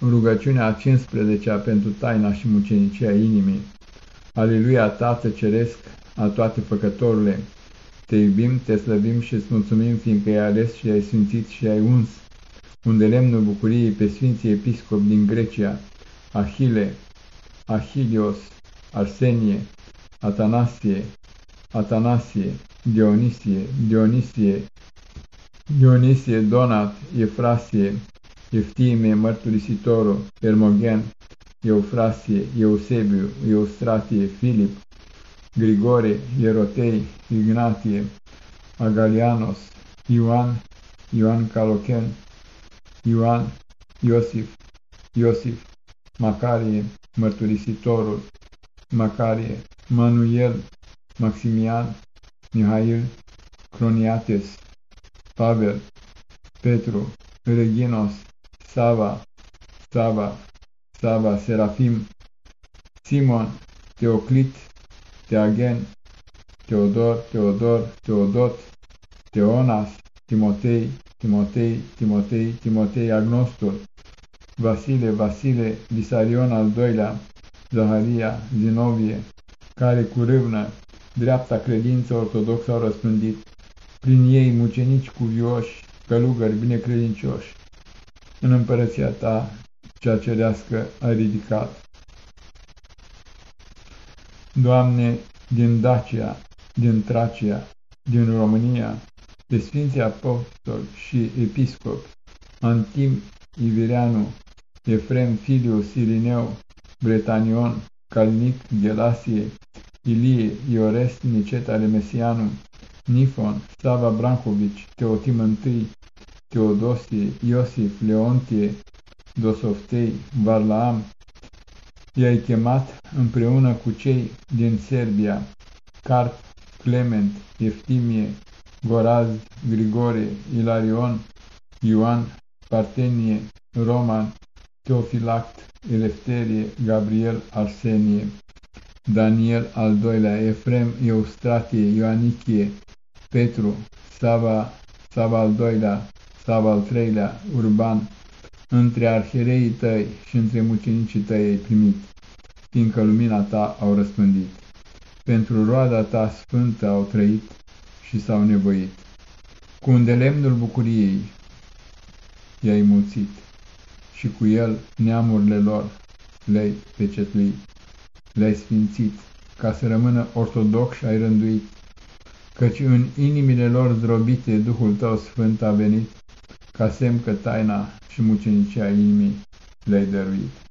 Rugăciunea a 15-a pentru taina și mucenicia inimii. Aleluia, Tată Ceresc, a toate făcătorule, te iubim, te slăbim și îți mulțumim, fiindcă ai ales și ai sfințit și ai uns, unde lemnul bucuriei pe Sfinții Episcop din Grecia, Ahile, Ahilios, Arsenie, Atanasie, Atanasie, Dionisie, Dionisie, Dionisie, Donat, Efrasie, Eftime, Mărturisitorul, Hermogen, Eufrasie, Eusebiu, Eustratie, Filip, Grigore, Ierotei, Ignatie, Agalianos, Ioan, Ioan Calochen, Ioan, Iosif, Iosif, Macarie, Mărturisitorul, Macarie, Manuel, Maximian, Mihail, Croniates, Pavel, Petru, Reginos, Sava, Sava, Sava, Serafim, Simon, Teoclit, Teagen, Teodor, Teodor, Teodot, Teonas, Timotei, Timotei, Timotei, Timotei Agnostul, Vasile, Vasile, Visarion al doilea, Zaharia, Zinovie, care cu râvnă dreapta credință ortodoxă au răspândit, prin ei mucenici cuvioși, călugări binecredincioși. În împărăția ta, cea cerească, a ridicat. Doamne, din Dacia, din Tracia, din România, pe Sfinții Apostoli și Episcopi, Antim Ivireanu, Efrem Filiu Sirineu, Bretanion, Calnic Gelasie, Ilie, Iorest Nicet ale Mesianu, Nifon, Sava Brancovici, Teotim I, Teodosie, Iosif, Leontie, Dosoftei, Varlaam, i-ai chemat împreună cu cei din Serbia, Carp, Clement, Eftimie, Goraz, Grigore, Ilarion, Ioan, Partenie, Roman, Teofilact, Elefterie, Gabriel, Arsenie, Daniel al doilea, Efrem, Eustratie, Ioanichie, Petru, Sava, Sava al doilea, Sava al treilea, Urban, între arhereii tăi și între mucenicii tăi ai primit, fiindcă lumina ta au răspândit. Pentru roada ta sfântă au trăit și s-au nevoit. Cu un lemnul bucuriei i-ai mulțit și cu el neamurile lor le-ai pecetluit, le-ai sfințit, ca să rămână ortodox și ai rânduit, căci în inimile lor zdrobite Duhul tău sfânt a venit, ca semn că taina și mucenicia inimii le-ai dăruit.